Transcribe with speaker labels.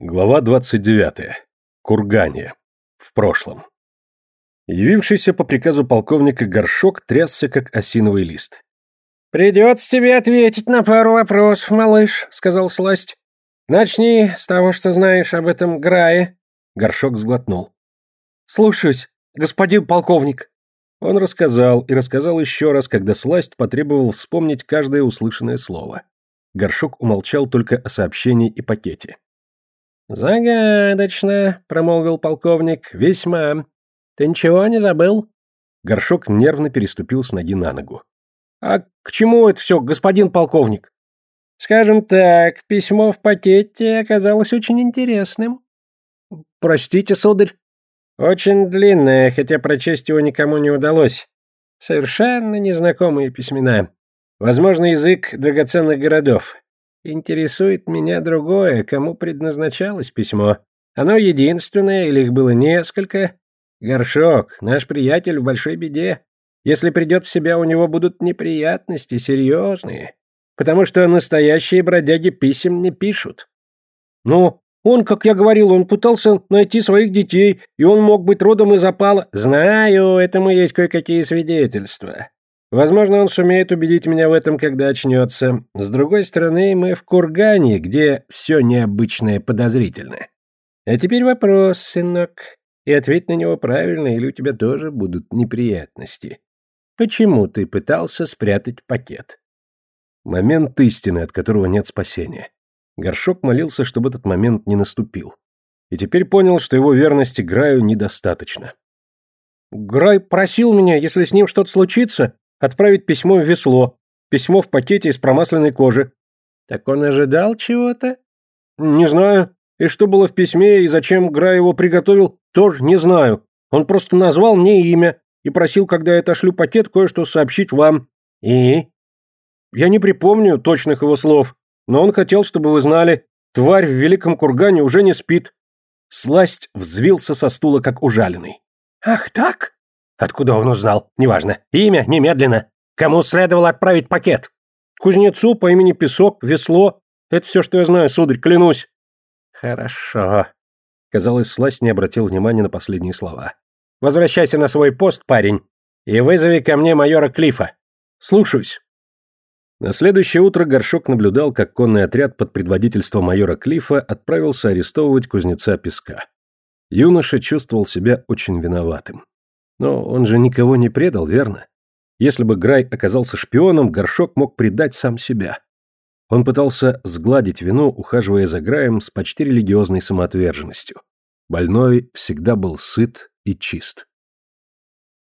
Speaker 1: Глава 29. Кургане. В прошлом. Явившийся по приказу полковника горшок трясся, как осиновый лист.
Speaker 2: «Придется тебе ответить на пару вопросов, малыш», — сказал Сласть. «Начни с того, что знаешь об этом Грае».
Speaker 1: Горшок сглотнул.
Speaker 2: «Слушаюсь, господин полковник».
Speaker 1: Он рассказал и рассказал еще раз, когда Сласть потребовал вспомнить каждое услышанное слово. Горшок умолчал только о сообщении и пакете.
Speaker 2: «Загадочно», — промолвил полковник, — «весьма. Ты ничего не забыл?»
Speaker 1: Горшок нервно переступил с ноги на ногу.
Speaker 2: «А к чему это все, господин полковник?» «Скажем так, письмо в пакете оказалось очень интересным».
Speaker 1: «Простите, сударь».
Speaker 2: «Очень длинное, хотя прочесть его никому не удалось. Совершенно незнакомые письмена. Возможно, язык драгоценных городов. Интересует меня другое, кому предназначалось письмо. Оно единственное или их было несколько? Горшок, наш приятель в большой беде. Если придет в себя, у него будут неприятности, серьезные. Потому что настоящие бродяги писем не пишут. Ну, он, как я говорил, он пытался найти своих детей, и он мог быть родом из опала. Знаю, этому есть кое-какие свидетельства. Возможно, он сумеет убедить меня в этом, когда очнется. С другой стороны, мы в кургане, где все необычное подозрительно. А теперь вопрос, сынок, и ответь на него правильно, или у тебя тоже будут неприятности. Почему ты пытался спрятать пакет?
Speaker 1: Момент истины, от которого нет спасения. Горшок молился, чтобы этот момент не наступил. И теперь понял, что его верности Граю недостаточно.
Speaker 2: «Грай просил меня, если с ним что-то случится, Отправить письмо в весло. Письмо в пакете из промасленной кожи. Так он ожидал чего-то? Не знаю. И что было в письме, и зачем Гра его приготовил, тоже не знаю. Он просто назвал мне имя и просил, когда я отошлю пакет, кое-что сообщить вам. И? Я не припомню точных его слов, но он хотел, чтобы вы знали, тварь в великом кургане уже не спит.
Speaker 1: Сласть взвился со стула, как ужаленный.
Speaker 2: «Ах так?» Откуда он узнал? Неважно. Имя немедленно. Кому следовало отправить пакет? Кузнецу по имени Песок, Весло. Это все, что я знаю, сударь, клянусь. Хорошо. Казалось, Слась не обратил внимания на последние слова. Возвращайся на свой пост, парень, и вызови ко мне майора Клифа. Слушаюсь.
Speaker 1: На следующее утро Горшок наблюдал, как конный отряд под предводительством майора Клифа отправился арестовывать кузнеца Песка. Юноша чувствовал себя очень виноватым. Но он же никого не предал, верно? Если бы Грай оказался шпионом, Горшок мог предать сам себя. Он пытался сгладить вину, ухаживая за Граем с почти религиозной самоотверженностью. Больной всегда был сыт и чист.